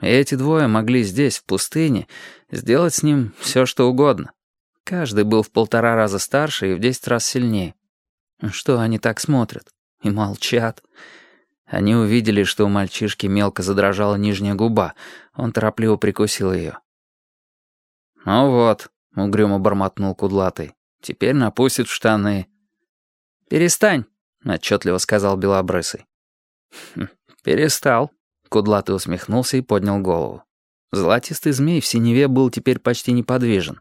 Эти двое могли здесь, в пустыне, сделать с ним все, что угодно. Каждый был в полтора раза старше и в десять раз сильнее. Что они так смотрят? И молчат. Они увидели, что у мальчишки мелко задрожала нижняя губа. Он торопливо прикусил ее. «Ну вот», — угрюмо бормотнул кудлатый, — «теперь напустит в штаны». «Перестань», — отчетливо сказал Белобрысый. «Хм, «Перестал», — кудлатый усмехнулся и поднял голову. Золотистый змей в синеве был теперь почти неподвижен.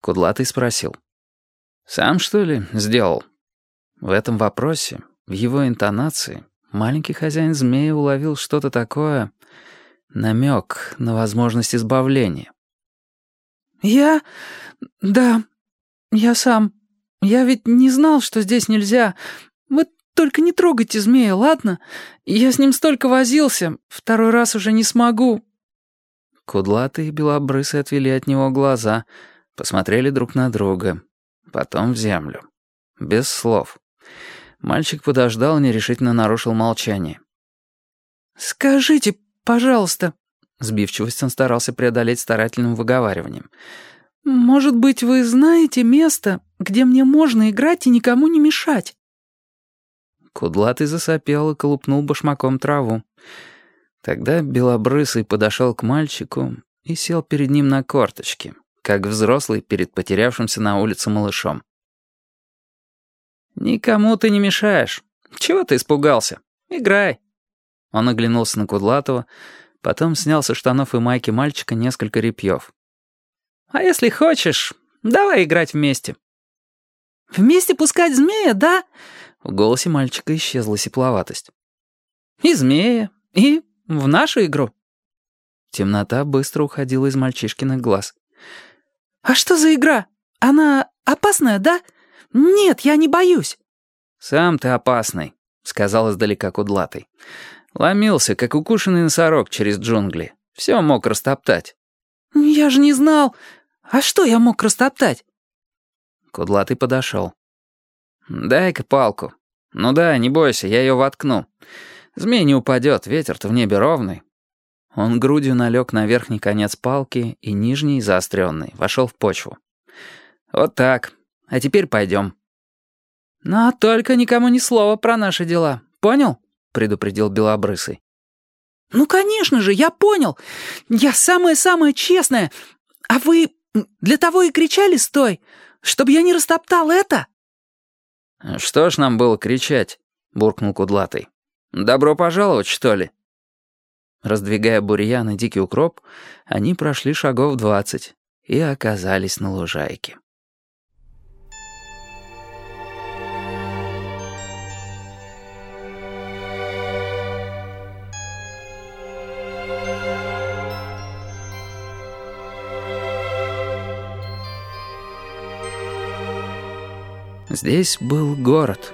Кудлатый спросил. «Сам, что ли, сделал?» В этом вопросе, в его интонации, маленький хозяин змея уловил что-то такое, намек на возможность избавления. «Я... да, я сам. Я ведь не знал, что здесь нельзя. Только не трогайте змея, ладно? Я с ним столько возился, второй раз уже не смогу». Кудлатые белобрысы отвели от него глаза, посмотрели друг на друга, потом в землю. Без слов. Мальчик подождал, нерешительно нарушил молчание. «Скажите, пожалуйста», Сбивчивость он старался преодолеть старательным выговариванием. «Может быть, вы знаете место, где мне можно играть и никому не мешать?» Кудлатый засопел и колупнул башмаком траву. Тогда Белобрысый подошел к мальчику и сел перед ним на корточки, как взрослый перед потерявшимся на улице малышом. «Никому ты не мешаешь. Чего ты испугался? Играй!» Он оглянулся на Кудлатого, Потом снял со штанов и майки мальчика несколько репьев. «А если хочешь, давай играть вместе». «Вместе пускать змея, да?» В голосе мальчика исчезла сепловатость. «И змея, и в нашу игру». Темнота быстро уходила из мальчишкиных глаз. «А что за игра? Она опасная, да? Нет, я не боюсь». «Сам ты опасный», — сказал издалека кудлатый. Ломился, как укушенный носорог через джунгли. Все мог растоптать. «Я же не знал. А что я мог растоптать?» Кудлатый подошел. «Дай-ка палку. Ну да, не бойся, я ее воткну. Змей не упадет, ветер-то в небе ровный». Он грудью налег на верхний конец палки и нижний, заостренный, вошел в почву. «Вот так. А теперь пойдем». «Но только никому ни слова про наши дела. Понял?» предупредил Белобрысый. «Ну, конечно же, я понял. Я самая-самая честная. А вы для того и кричали «стой», чтобы я не растоптал это?» «Что ж нам было кричать?» — буркнул Кудлатый. «Добро пожаловать, что ли?» Раздвигая бурьян и дикий укроп, они прошли шагов двадцать и оказались на лужайке. Здесь был город.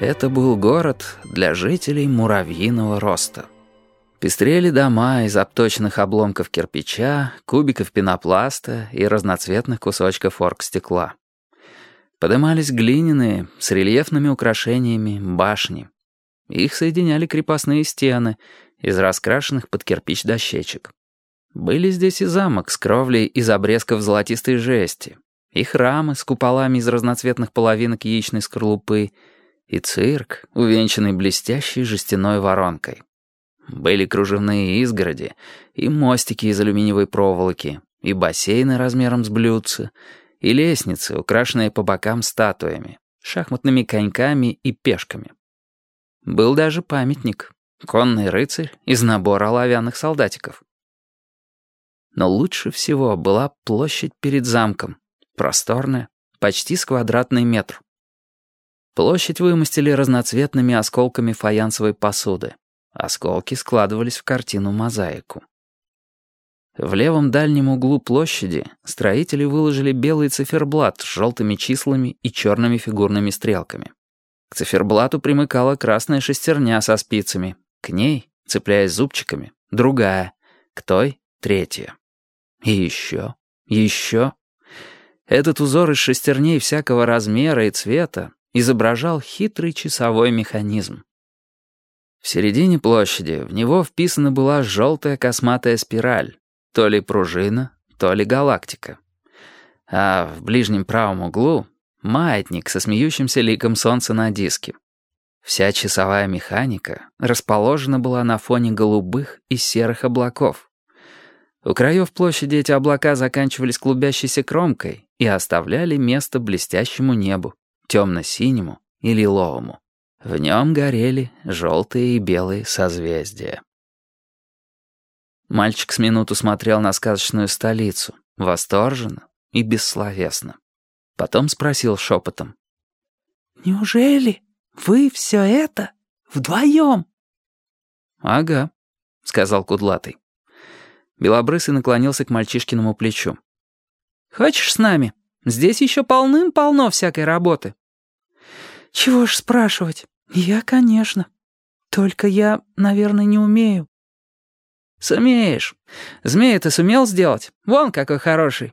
Это был город для жителей муравьиного роста. Пестрели дома из обточенных обломков кирпича, кубиков пенопласта и разноцветных кусочков оргстекла. Подымались глиняные, с рельефными украшениями, башни. Их соединяли крепостные стены из раскрашенных под кирпич дощечек. Были здесь и замок с кровлей из обрезков золотистой жести, и храмы с куполами из разноцветных половинок яичной скорлупы, и цирк, увенчанный блестящей жестяной воронкой. Были кружевные изгороди, и мостики из алюминиевой проволоки, и бассейны размером с блюдце, и лестницы, украшенные по бокам статуями, шахматными коньками и пешками. Был даже памятник, конный рыцарь из набора оловянных солдатиков. Но лучше всего была площадь перед замком, Просторная, почти с квадратный метр. Площадь вымостили разноцветными осколками фаянсовой посуды. Осколки складывались в картину-мозаику. В левом дальнем углу площади строители выложили белый циферблат с желтыми числами и черными фигурными стрелками. К циферблату примыкала красная шестерня со спицами. К ней, цепляясь зубчиками, другая. К той — третья. И еще, еще. Этот узор из шестерней всякого размера и цвета изображал хитрый часовой механизм. В середине площади в него вписана была желтая косматая спираль, то ли пружина, то ли галактика. А в ближнем правом углу — маятник со смеющимся ликом солнца на диске. Вся часовая механика расположена была на фоне голубых и серых облаков. У краев площади эти облака заканчивались клубящейся кромкой и оставляли место блестящему небу, темно-синему и лиловому. В нем горели желтые и белые созвездия. Мальчик с минуту смотрел на сказочную столицу, восторженно и бессловесно. Потом спросил шепотом. «Неужели вы все это вдвоем?» «Ага», — сказал Кудлатый. Белобрысый наклонился к мальчишкиному плечу. «Хочешь с нами? Здесь еще полным-полно всякой работы». «Чего ж спрашивать? Я, конечно. Только я, наверное, не умею». «Сумеешь. Змея ты сумел сделать? Вон какой хороший.